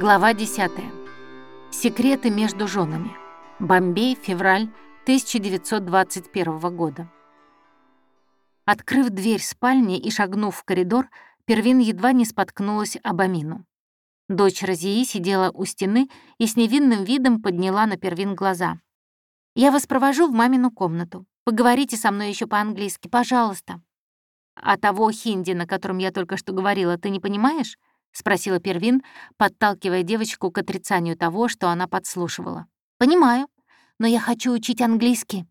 Глава 10. Секреты между женами. Бомбей, февраль 1921 года. Открыв дверь спальни и шагнув в коридор, Первин едва не споткнулась об Амину. Дочь Розии сидела у стены и с невинным видом подняла на Первин глаза. «Я вас провожу в мамину комнату. Поговорите со мной еще по-английски, пожалуйста». «А того хинди, на котором я только что говорила, ты не понимаешь?» — спросила Первин, подталкивая девочку к отрицанию того, что она подслушивала. «Понимаю, но я хочу учить английский».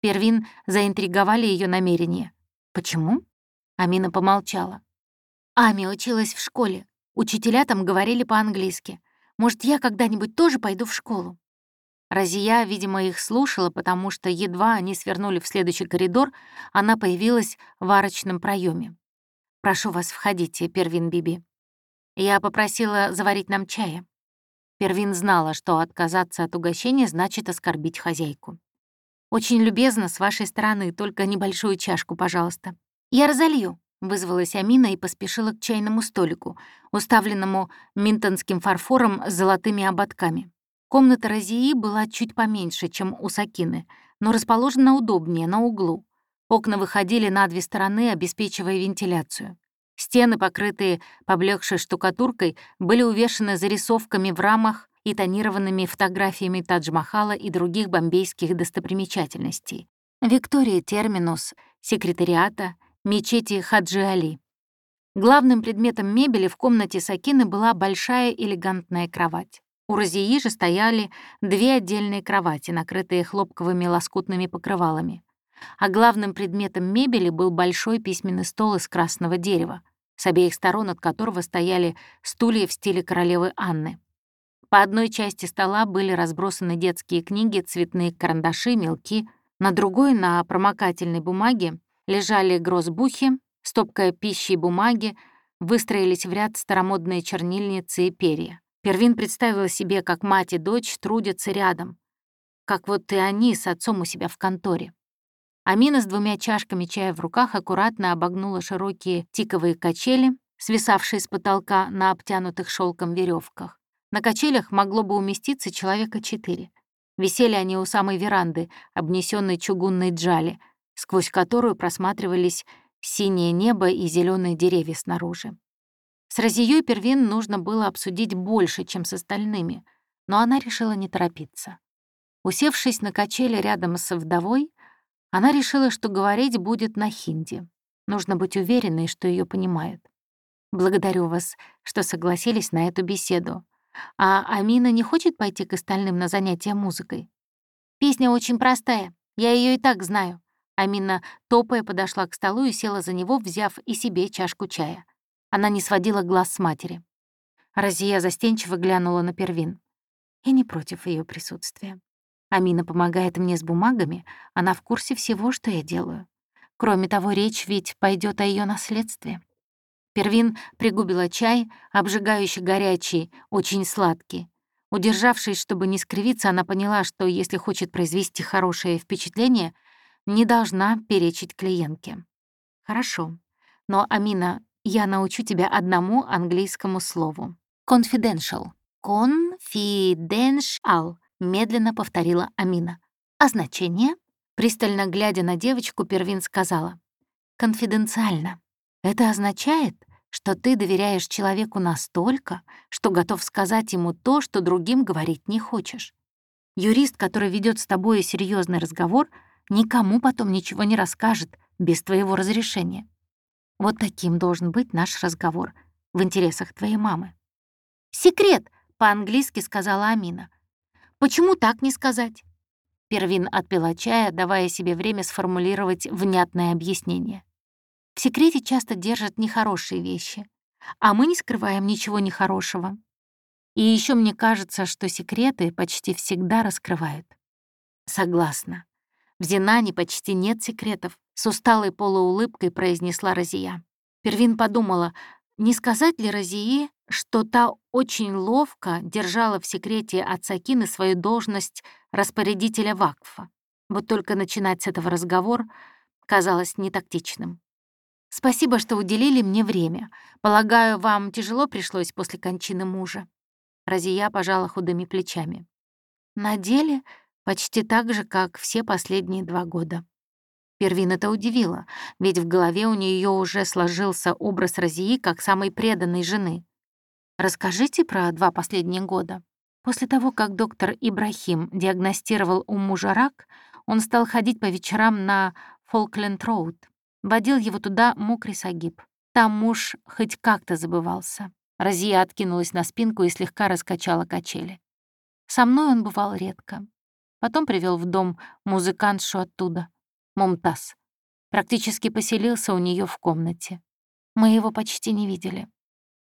Первин заинтриговали ее намерения. «Почему?» — Амина помолчала. «Ами училась в школе. Учителя там говорили по-английски. Может, я когда-нибудь тоже пойду в школу?» Разия, видимо, их слушала, потому что едва они свернули в следующий коридор, она появилась в арочном проеме. «Прошу вас, входите, Первин Биби». Я попросила заварить нам чая. Первин знала, что отказаться от угощения значит оскорбить хозяйку. «Очень любезно с вашей стороны, только небольшую чашку, пожалуйста». «Я разолью», — вызвалась Амина и поспешила к чайному столику, уставленному минтонским фарфором с золотыми ободками. Комната Розии была чуть поменьше, чем у Сакины, но расположена удобнее, на углу. Окна выходили на две стороны, обеспечивая вентиляцию. Стены, покрытые поблекшей штукатуркой, были увешаны зарисовками в рамах и тонированными фотографиями Тадж-Махала и других бомбейских достопримечательностей. Виктория Терминус, секретариата, мечети Хаджи Али. Главным предметом мебели в комнате Сакины была большая элегантная кровать. У Розии же стояли две отдельные кровати, накрытые хлопковыми лоскутными покрывалами. А главным предметом мебели был большой письменный стол из красного дерева, с обеих сторон от которого стояли стулья в стиле королевы Анны. По одной части стола были разбросаны детские книги, цветные карандаши, мелки. На другой, на промокательной бумаге, лежали грозбухи, стопка пищи и бумаги, выстроились в ряд старомодные чернильницы и перья. Первин представила себе, как мать и дочь трудятся рядом, как вот и они с отцом у себя в конторе. Амина с двумя чашками чая в руках аккуратно обогнула широкие тиковые качели, свисавшие с потолка на обтянутых шелком веревках. На качелях могло бы уместиться человека четыре. Висели они у самой веранды, обнесенной чугунной джали, сквозь которую просматривались синее небо и зеленые деревья снаружи. С Розией Первин нужно было обсудить больше, чем с остальными, но она решила не торопиться. Усевшись на качели рядом с вдовой, она решила, что говорить будет на хинди. Нужно быть уверенной, что ее понимают. Благодарю вас, что согласились на эту беседу. А Амина не хочет пойти к остальным на занятия музыкой? Песня очень простая, я ее и так знаю. Амина, топая, подошла к столу и села за него, взяв и себе чашку чая. Она не сводила глаз с матери. Разия застенчиво глянула на Первин. Я не против ее присутствия. Амина помогает мне с бумагами, она в курсе всего, что я делаю. Кроме того, речь ведь пойдет о ее наследстве. Первин пригубила чай, обжигающий горячий, очень сладкий. Удержавшись, чтобы не скривиться, она поняла, что если хочет произвести хорошее впечатление, не должна перечить клиентке. «Хорошо. Но, Амина, я научу тебя одному английскому слову. Confidential. Confidential медленно повторила Амина. «А значение?» Пристально глядя на девочку, Первин сказала. «Конфиденциально. Это означает, что ты доверяешь человеку настолько, что готов сказать ему то, что другим говорить не хочешь. Юрист, который ведет с тобой серьезный разговор, никому потом ничего не расскажет без твоего разрешения. Вот таким должен быть наш разговор в интересах твоей мамы. «Секрет!» — по-английски сказала Амина. Почему так не сказать? Первин отпила чая, давая себе время сформулировать внятное объяснение. В секрете часто держат нехорошие вещи, а мы не скрываем ничего нехорошего. И еще мне кажется, что секреты почти всегда раскрывают. Согласна. В Зинане почти нет секретов, с усталой полуулыбкой произнесла Розия. Первин подумала, не сказать ли Розии, что та очень ловко держала в секрете от Сакины свою должность распорядителя Вакфа. Вот только начинать с этого разговор казалось нетактичным. «Спасибо, что уделили мне время. Полагаю, вам тяжело пришлось после кончины мужа». Разия пожала худыми плечами. На деле почти так же, как все последние два года. Первин это удивило, ведь в голове у нее уже сложился образ Розии как самой преданной жены. «Расскажите про два последних года». После того, как доктор Ибрахим диагностировал у мужа рак, он стал ходить по вечерам на Фолкленд-Роуд. Водил его туда Мукри Сагиб. Там муж хоть как-то забывался. Розия откинулась на спинку и слегка раскачала качели. Со мной он бывал редко. Потом привел в дом музыкантшу оттуда. Мумтаз. Практически поселился у нее в комнате. Мы его почти не видели.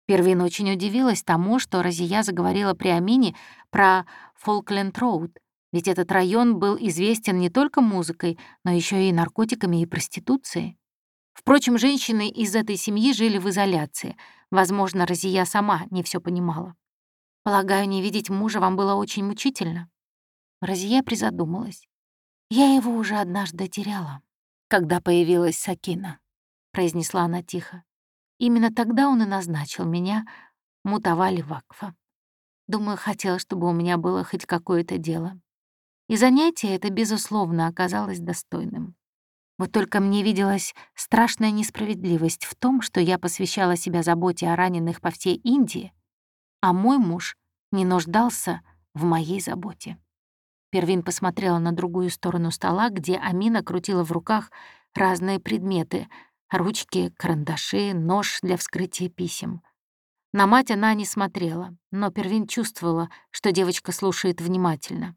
Первин очень удивилась тому, что Розия заговорила при Амине про Фолкленд-Роуд, ведь этот район был известен не только музыкой, но еще и наркотиками и проституцией. Впрочем, женщины из этой семьи жили в изоляции. Возможно, Розия сама не все понимала. «Полагаю, не видеть мужа вам было очень мучительно?» Розия призадумалась. «Я его уже однажды теряла, когда появилась Сакина», — произнесла она тихо. «Именно тогда он и назначил меня мутавали Вакфа. Думаю, хотел, чтобы у меня было хоть какое-то дело. И занятие это, безусловно, оказалось достойным. Вот только мне виделась страшная несправедливость в том, что я посвящала себя заботе о раненых по всей Индии, а мой муж не нуждался в моей заботе. Первин посмотрела на другую сторону стола, где Амина крутила в руках разные предметы — ручки, карандаши, нож для вскрытия писем. На мать она не смотрела, но Первин чувствовала, что девочка слушает внимательно.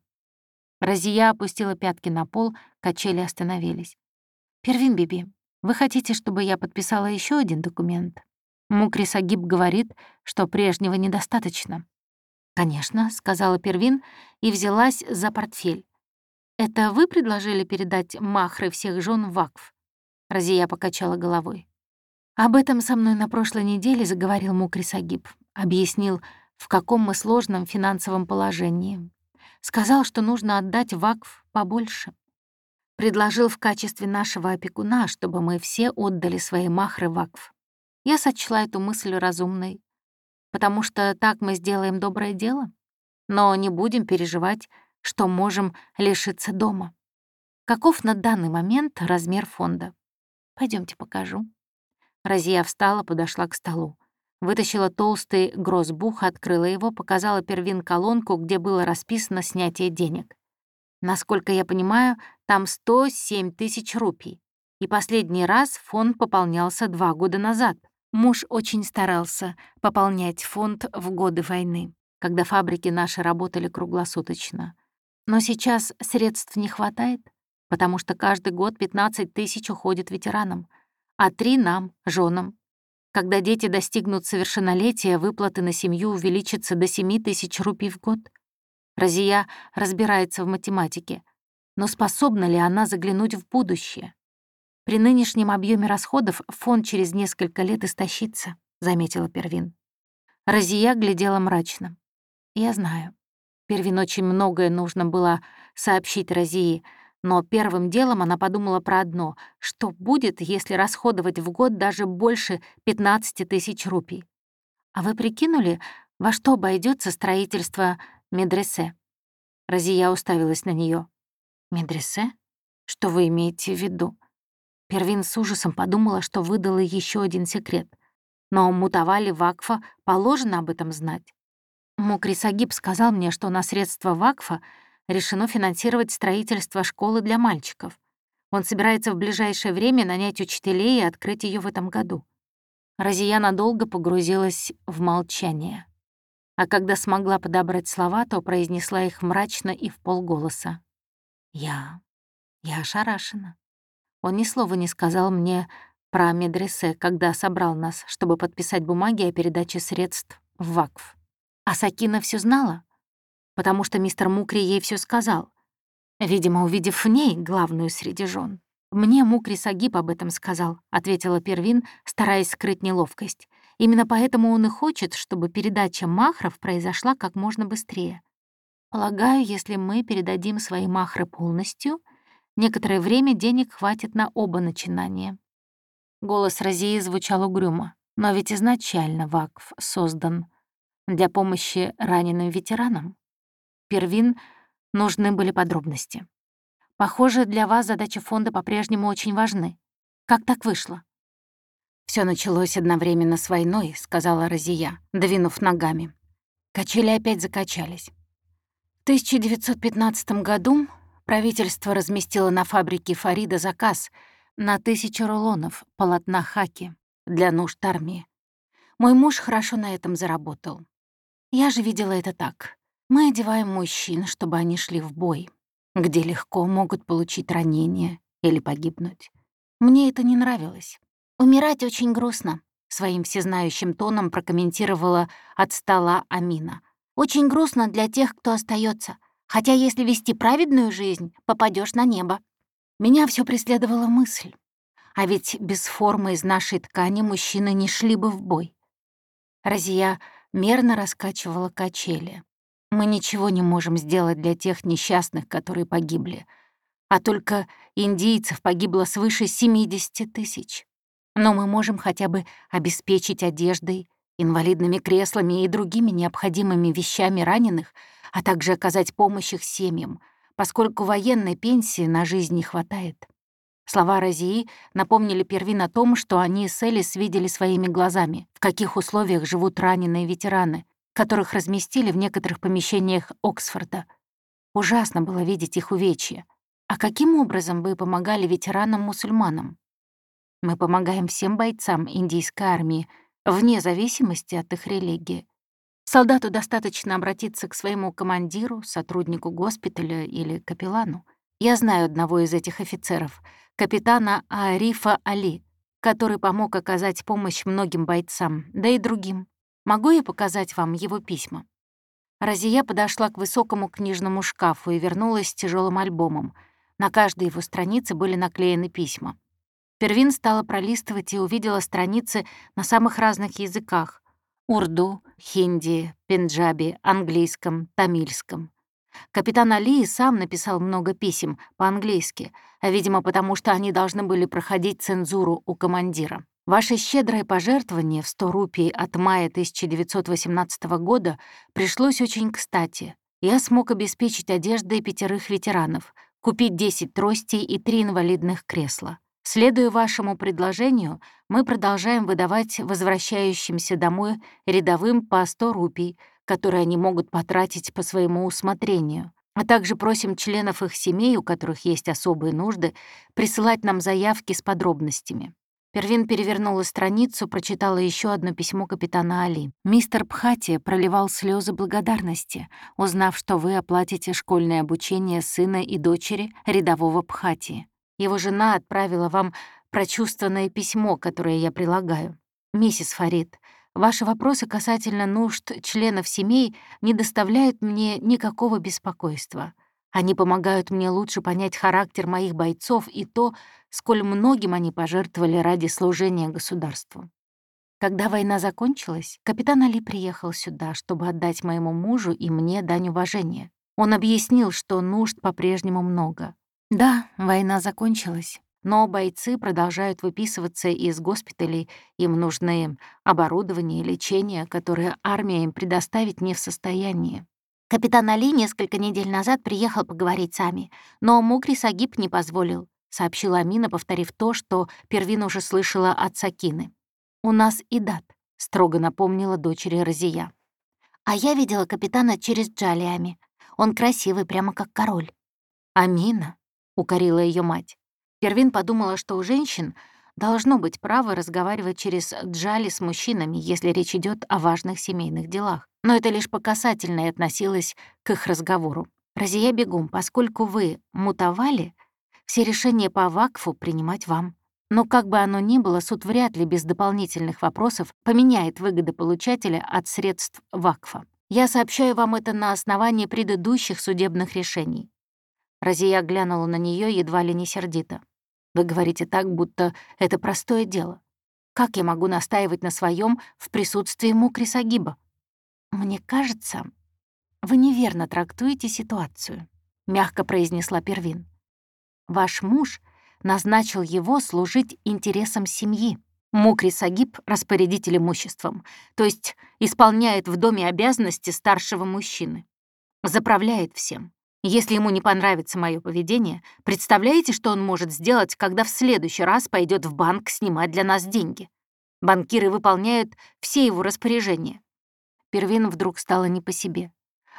Разия опустила пятки на пол, качели остановились. «Первин Биби, вы хотите, чтобы я подписала еще один документ?» Мукри Сагиб говорит, что прежнего недостаточно. «Конечно», — сказала Первин и взялась за портфель. «Это вы предложили передать Махры всех жен в Вакф?» Разия покачала головой. «Об этом со мной на прошлой неделе заговорил Мукри Сагиб. Объяснил, в каком мы сложном финансовом положении. Сказал, что нужно отдать Вакф побольше. Предложил в качестве нашего опекуна, чтобы мы все отдали свои Махры Вакф. Я сочла эту мысль разумной потому что так мы сделаем доброе дело, но не будем переживать, что можем лишиться дома. Каков на данный момент размер фонда? Пойдемте покажу. Разия встала, подошла к столу. Вытащила толстый грозбух, открыла его, показала первин колонку, где было расписано снятие денег. Насколько я понимаю, там 107 тысяч рупий. И последний раз фонд пополнялся два года назад. Муж очень старался пополнять фонд в годы войны, когда фабрики наши работали круглосуточно. Но сейчас средств не хватает, потому что каждый год 15 тысяч уходит ветеранам, а три нам, женам. Когда дети достигнут совершеннолетия, выплаты на семью увеличатся до 7 тысяч рупий в год. Разия разбирается в математике, но способна ли она заглянуть в будущее? При нынешнем объеме расходов фонд через несколько лет истощится, заметила Первин. Розия глядела мрачно. Я знаю. Первин очень многое нужно было сообщить Розии, но первым делом она подумала про одно — что будет, если расходовать в год даже больше 15 тысяч рупий. А вы прикинули, во что обойдется строительство медресе? Розия уставилась на нее. Медресе? Что вы имеете в виду? Первин с ужасом подумала, что выдала еще один секрет. Но Мутавали Вакфа положено об этом знать. Мукри Сагиб сказал мне, что на средства Вакфа решено финансировать строительство школы для мальчиков. Он собирается в ближайшее время нанять учителей и открыть ее в этом году. Разия надолго погрузилась в молчание. А когда смогла подобрать слова, то произнесла их мрачно и в полголоса. «Я... я ошарашена. Он ни слова не сказал мне про медресе, когда собрал нас, чтобы подписать бумаги о передаче средств в ВАКФ. А Сакина все знала, потому что мистер Мукри ей все сказал, видимо, увидев в ней главную среди жен. «Мне Мукри Сагиб об этом сказал», — ответила Первин, стараясь скрыть неловкость. «Именно поэтому он и хочет, чтобы передача махров произошла как можно быстрее. Полагаю, если мы передадим свои махры полностью, Некоторое время денег хватит на оба начинания. Голос Розии звучал угрюмо. Но ведь изначально Вакф создан для помощи раненым ветеранам? Первин нужны были подробности. Похоже, для вас задачи фонда по-прежнему очень важны. Как так вышло? Все началось одновременно с войной», — сказала Розия, двинув ногами. Качели опять закачались. В 1915 году правительство разместило на фабрике Фарида заказ на тысячу рулонов полотна хаки для нужд армии. Мой муж хорошо на этом заработал. Я же видела это так. Мы одеваем мужчин, чтобы они шли в бой, где легко могут получить ранения или погибнуть. Мне это не нравилось. «Умирать очень грустно», — своим всезнающим тоном прокомментировала от стола Амина. «Очень грустно для тех, кто остается. Хотя если вести праведную жизнь, попадешь на небо». Меня все преследовала мысль. А ведь без формы из нашей ткани мужчины не шли бы в бой. Разия мерно раскачивала качели. Мы ничего не можем сделать для тех несчастных, которые погибли. А только индийцев погибло свыше 70 тысяч. Но мы можем хотя бы обеспечить одеждой, инвалидными креслами и другими необходимыми вещами раненых, а также оказать помощь их семьям, поскольку военной пенсии на жизнь не хватает. Слова Розии напомнили Первин о том, что они с Элис видели своими глазами, в каких условиях живут раненые ветераны, которых разместили в некоторых помещениях Оксфорда. Ужасно было видеть их увечья. А каким образом вы помогали ветеранам-мусульманам? Мы помогаем всем бойцам индийской армии, вне зависимости от их религии. Солдату достаточно обратиться к своему командиру, сотруднику госпиталя или капеллану. Я знаю одного из этих офицеров, капитана Арифа Али, который помог оказать помощь многим бойцам, да и другим. Могу я показать вам его письма?» Разия подошла к высокому книжному шкафу и вернулась с тяжелым альбомом. На каждой его странице были наклеены письма. Первин стала пролистывать и увидела страницы на самых разных языках — урду, хинди, пенджаби, английском, тамильском. Капитан Али сам написал много писем по-английски, а, видимо, потому что они должны были проходить цензуру у командира. Ваше щедрое пожертвование в 100 рупий от мая 1918 года пришлось очень кстати. Я смог обеспечить одеждой пятерых ветеранов, купить 10 тростей и 3 инвалидных кресла. Следуя вашему предложению, мы продолжаем выдавать возвращающимся домой рядовым по 100 рупий, которые они могут потратить по своему усмотрению, а также просим членов их семей, у которых есть особые нужды, присылать нам заявки с подробностями. Первин перевернула страницу, прочитала еще одно письмо капитана Али. «Мистер Пхати проливал слезы благодарности, узнав, что вы оплатите школьное обучение сына и дочери рядового Пхати. Его жена отправила вам прочувственное письмо, которое я прилагаю. Миссис Фарид, ваши вопросы касательно нужд членов семей не доставляют мне никакого беспокойства. Они помогают мне лучше понять характер моих бойцов и то, сколь многим они пожертвовали ради служения государству. Когда война закончилась, капитан Али приехал сюда, чтобы отдать моему мужу и мне дань уважения. Он объяснил, что нужд по-прежнему много. Да, война закончилась, но бойцы продолжают выписываться из госпиталей, им нужны оборудование и лечение, которое армия им предоставить не в состоянии. Капитан Али несколько недель назад приехал поговорить с Ами, но Мукри Сагиб не позволил, сообщила Амина, повторив то, что Первин уже слышала от Сакины. «У нас и дат», — строго напомнила дочери Розия. «А я видела капитана через Джалиами. Он красивый, прямо как король». «Амина», — укорила ее мать. Первин подумала, что у женщин должно быть право разговаривать через джали с мужчинами, если речь идет о важных семейных делах. Но это лишь по касательной относилось к их разговору. «Разия Бегум, поскольку вы мутовали, все решения по вакфу принимать вам. Но как бы оно ни было, суд вряд ли без дополнительных вопросов поменяет выгодополучателя от средств вакфа. Я сообщаю вам это на основании предыдущих судебных решений. Разия глянула на нее едва ли не сердито. «Вы говорите так, будто это простое дело. Как я могу настаивать на своем в присутствии Мукри Сагиба?» «Мне кажется, вы неверно трактуете ситуацию», — мягко произнесла Первин. «Ваш муж назначил его служить интересам семьи, Мукри Сагиб — распорядитель имуществом, то есть исполняет в доме обязанности старшего мужчины. Заправляет всем. Если ему не понравится мое поведение, представляете, что он может сделать, когда в следующий раз пойдет в банк снимать для нас деньги? Банкиры выполняют все его распоряжения. Первин вдруг стало не по себе.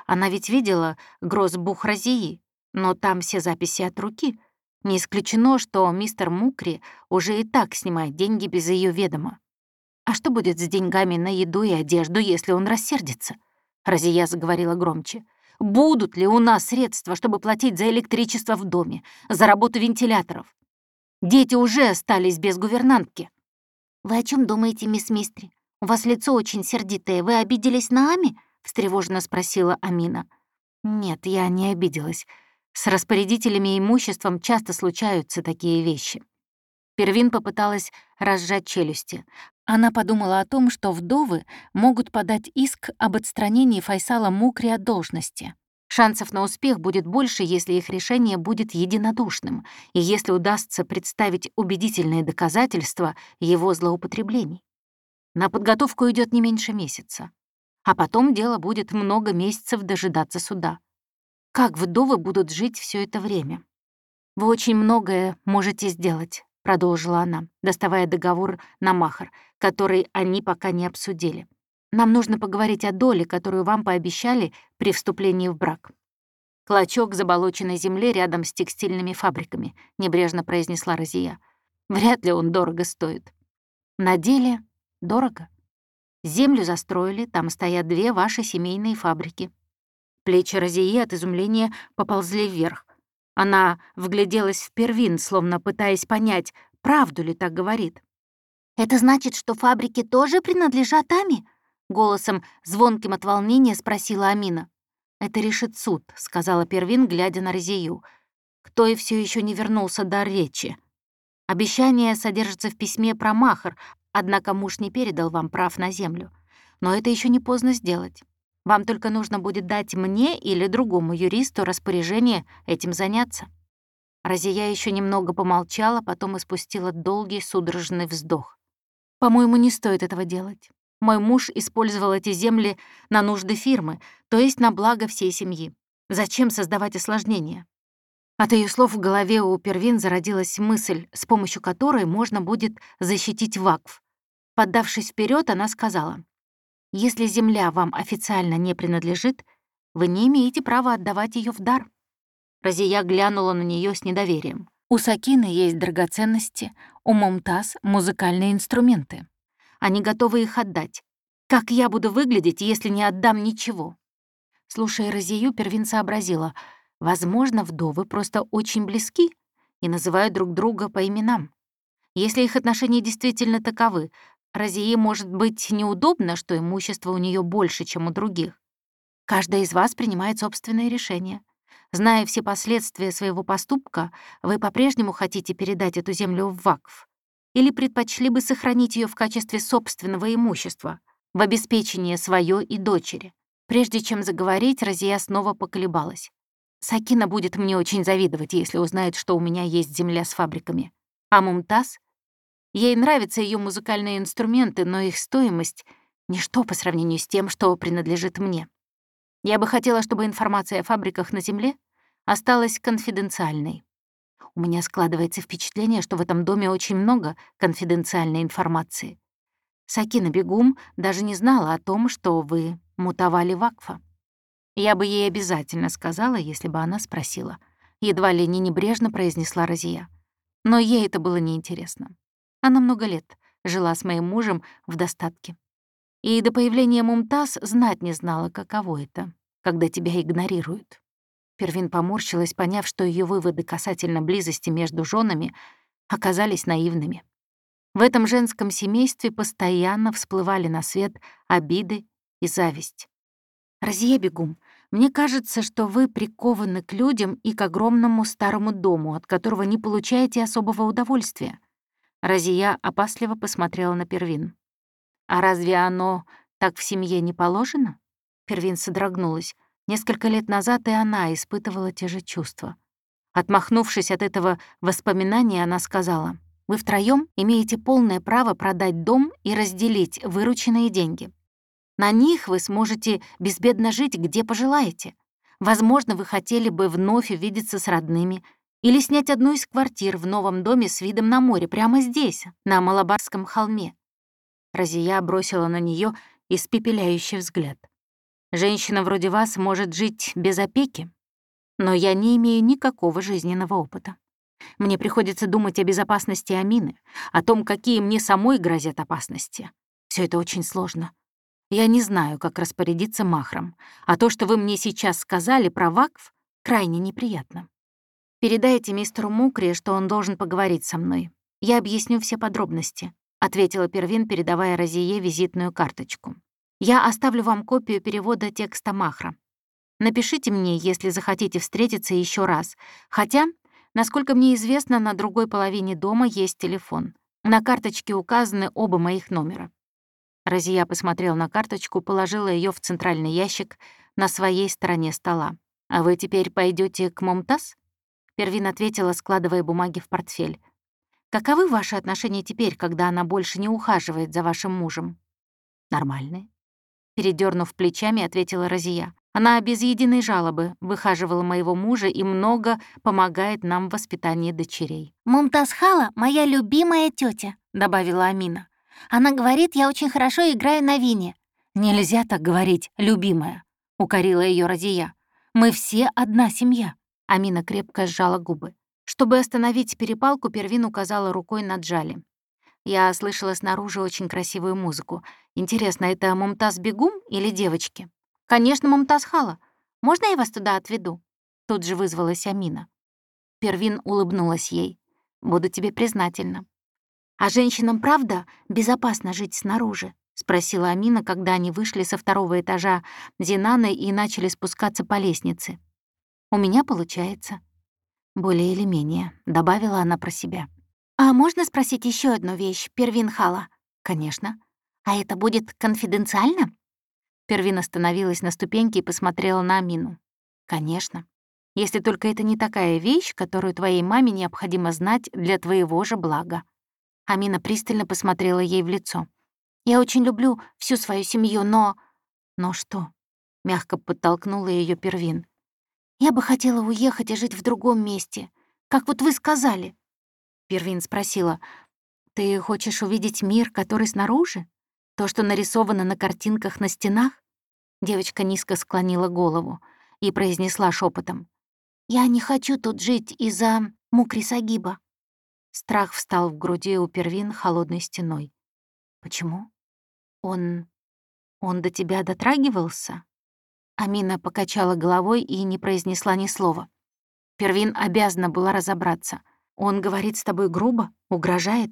Она ведь видела грозбух Розии, но там все записи от руки — не исключено, что мистер Мукри уже и так снимает деньги без ее ведома. А что будет с деньгами на еду и одежду, если он рассердится? Разия заговорила громче. Будут ли у нас средства, чтобы платить за электричество в доме, за работу вентиляторов? Дети уже остались без гувернантки. «Вы о чем думаете, мисс Мистри? У вас лицо очень сердитое. Вы обиделись на Ами?» — встревоженно спросила Амина. «Нет, я не обиделась. С распорядителями имуществом часто случаются такие вещи. Первин попыталась разжать челюсти. Она подумала о том, что вдовы могут подать иск об отстранении Файсала Мукри от должности. Шансов на успех будет больше, если их решение будет единодушным, и если удастся представить убедительные доказательства его злоупотреблений. На подготовку идет не меньше месяца. А потом дело будет много месяцев дожидаться суда. Как вдовы будут жить все это время? Вы очень многое можете сделать, продолжила она, доставая договор на махар, который они пока не обсудили. Нам нужно поговорить о доле, которую вам пообещали при вступлении в брак. Клочок заболоченной земли рядом с текстильными фабриками, небрежно произнесла Розия. Вряд ли он дорого стоит. На деле дорого. Землю застроили, там стоят две ваши семейные фабрики. Плечи Розии от изумления поползли вверх. Она вгляделась в первин, словно пытаясь понять, правду ли так говорит. «Это значит, что фабрики тоже принадлежат Ами?» Голосом, звонким от волнения, спросила Амина. «Это решит суд», — сказала Первин, глядя на Розию. Кто и все еще не вернулся до речи. Обещание содержится в письме про Махар, однако муж не передал вам прав на землю. Но это еще не поздно сделать. Вам только нужно будет дать мне или другому юристу распоряжение этим заняться». Разия еще немного помолчала, потом испустила долгий судорожный вздох. «По-моему, не стоит этого делать. Мой муж использовал эти земли на нужды фирмы, то есть на благо всей семьи. Зачем создавать осложнения?» От ее слов в голове у Первин зародилась мысль, с помощью которой можно будет защитить вакф. Поддавшись вперед, она сказала, если земля вам официально не принадлежит, вы не имеете права отдавать ее в дар». Разия глянула на нее с недоверием. «У Сакины есть драгоценности, у Мумтаз — музыкальные инструменты. Они готовы их отдать. Как я буду выглядеть, если не отдам ничего?» Слушая Розию, Первин сообразила. Возможно, вдовы просто очень близки и называют друг друга по именам. Если их отношения действительно таковы, Розии может быть неудобно, что имущество у нее больше, чем у других. Каждая из вас принимает собственное решение. Зная все последствия своего поступка, вы по-прежнему хотите передать эту землю в ВАКФ? Или предпочли бы сохранить ее в качестве собственного имущества, в обеспечение свое и дочери? Прежде чем заговорить, Розия снова поколебалась. Сакина будет мне очень завидовать, если узнает, что у меня есть земля с фабриками. А Мумтаз Ей нравятся ее музыкальные инструменты, но их стоимость — ничто по сравнению с тем, что принадлежит мне. Я бы хотела, чтобы информация о фабриках на Земле осталась конфиденциальной. У меня складывается впечатление, что в этом доме очень много конфиденциальной информации. Сакина Бегум даже не знала о том, что вы мутовали Вакфа. Я бы ей обязательно сказала, если бы она спросила. Едва ли не небрежно произнесла Розия. Но ей это было неинтересно. Она много лет жила с моим мужем в достатке. И до появления Мумтаз знать не знала, каково это, когда тебя игнорируют. Первин поморщилась, поняв, что ее выводы касательно близости между женами оказались наивными. В этом женском семействе постоянно всплывали на свет обиды и зависть. «Разия Бегум, мне кажется, что вы прикованы к людям и к огромному старому дому, от которого не получаете особого удовольствия. Разия опасливо посмотрела на Первин. «А разве оно так в семье не положено?» Первин содрогнулась. Несколько лет назад и она испытывала те же чувства. Отмахнувшись от этого воспоминания, она сказала, Вы втроем имеете полное право продать дом и разделить вырученные деньги. На них вы сможете безбедно жить, где пожелаете. Возможно, вы хотели бы вновь увидеться с родными или снять одну из квартир в новом доме с видом на море прямо здесь, на Малабарском холме. Разия бросила на нее испепеляющий взгляд. «Женщина вроде вас может жить без опеки, но я не имею никакого жизненного опыта. Мне приходится думать о безопасности Амины, о том, какие мне самой грозят опасности. Все это очень сложно. Я не знаю, как распорядиться махром, а то, что вы мне сейчас сказали про Вакф, крайне неприятно. Передайте мистеру Мукре, что он должен поговорить со мной. Я объясню все подробности», — ответила Первин, передавая Розие визитную карточку. «Я оставлю вам копию перевода текста Махра. Напишите мне, если захотите встретиться еще раз. Хотя, насколько мне известно, на другой половине дома есть телефон. На карточке указаны оба моих номера. Розия посмотрела на карточку, положила ее в центральный ящик на своей стороне стола. «А вы теперь пойдете к Момтаз?» Первин ответила, складывая бумаги в портфель. «Каковы ваши отношения теперь, когда она больше не ухаживает за вашим мужем?» «Нормальные». Передернув плечами, ответила Розия. «Она без единой жалобы выхаживала моего мужа и много помогает нам в воспитании дочерей». «Мумтаз Хала — моя любимая тетя, добавила Амина. Она говорит, я очень хорошо играю на вине». «Нельзя так говорить, любимая», — укорила ее Розия. «Мы все одна семья». Амина крепко сжала губы. Чтобы остановить перепалку, Первин указала рукой на Джали. Я слышала снаружи очень красивую музыку. Интересно, это Мумтаз Бегум или девочки? «Конечно, Мумтаз Хала. Можно я вас туда отведу?» Тут же вызвалась Амина. Первин улыбнулась ей. «Буду тебе признательна». «А женщинам, правда, безопасно жить снаружи?» — спросила Амина, когда они вышли со второго этажа Зинаны и начали спускаться по лестнице. «У меня получается». «Более или менее», — добавила она про себя. «А можно спросить еще одну вещь, Первин Хала?» «Конечно». «А это будет конфиденциально?» Первин остановилась на ступеньке и посмотрела на Амину. «Конечно. Если только это не такая вещь, которую твоей маме необходимо знать для твоего же блага». Амина пристально посмотрела ей в лицо. «Я очень люблю всю свою семью, но...» «Но что?» — мягко подтолкнула ее Первин. «Я бы хотела уехать и жить в другом месте, как вот вы сказали». Первин спросила, «Ты хочешь увидеть мир, который снаружи? То, что нарисовано на картинках на стенах?» Девочка низко склонила голову и произнесла шепотом: «Я не хочу тут жить из-за Мукрисагиба». Страх встал в груди у Первин холодной стеной. «Почему? Он... он до тебя дотрагивался?» Амина покачала головой и не произнесла ни слова. Первин обязана была разобраться. «Он говорит с тобой грубо? Угрожает?»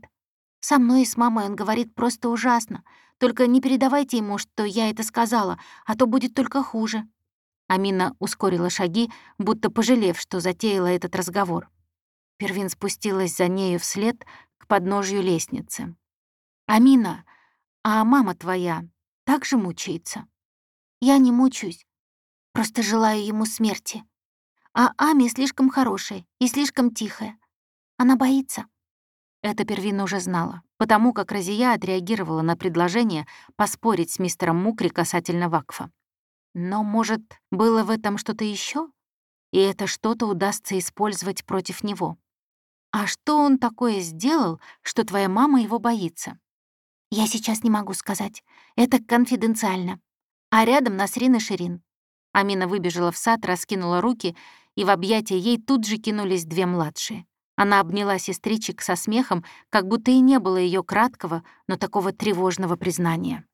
«Со мной и с мамой он говорит просто ужасно. Только не передавайте ему, что я это сказала, а то будет только хуже». Амина ускорила шаги, будто пожалев, что затеяла этот разговор. Первин спустилась за нею вслед к подножью лестницы. «Амина, а мама твоя также мучается?» «Я не мучаюсь, просто желаю ему смерти. А Ами слишком хорошая и слишком тихая. Она боится». Это Первин уже знала, потому как Розия отреагировала на предложение поспорить с мистером Мукри касательно Вакфа. Но, может, было в этом что-то еще, И это что-то удастся использовать против него. «А что он такое сделал, что твоя мама его боится?» «Я сейчас не могу сказать. Это конфиденциально. А рядом Насрин и Ширин». Амина выбежала в сад, раскинула руки, и в объятия ей тут же кинулись две младшие. Она обняла сестричек со смехом, как будто и не было ее краткого, но такого тревожного признания.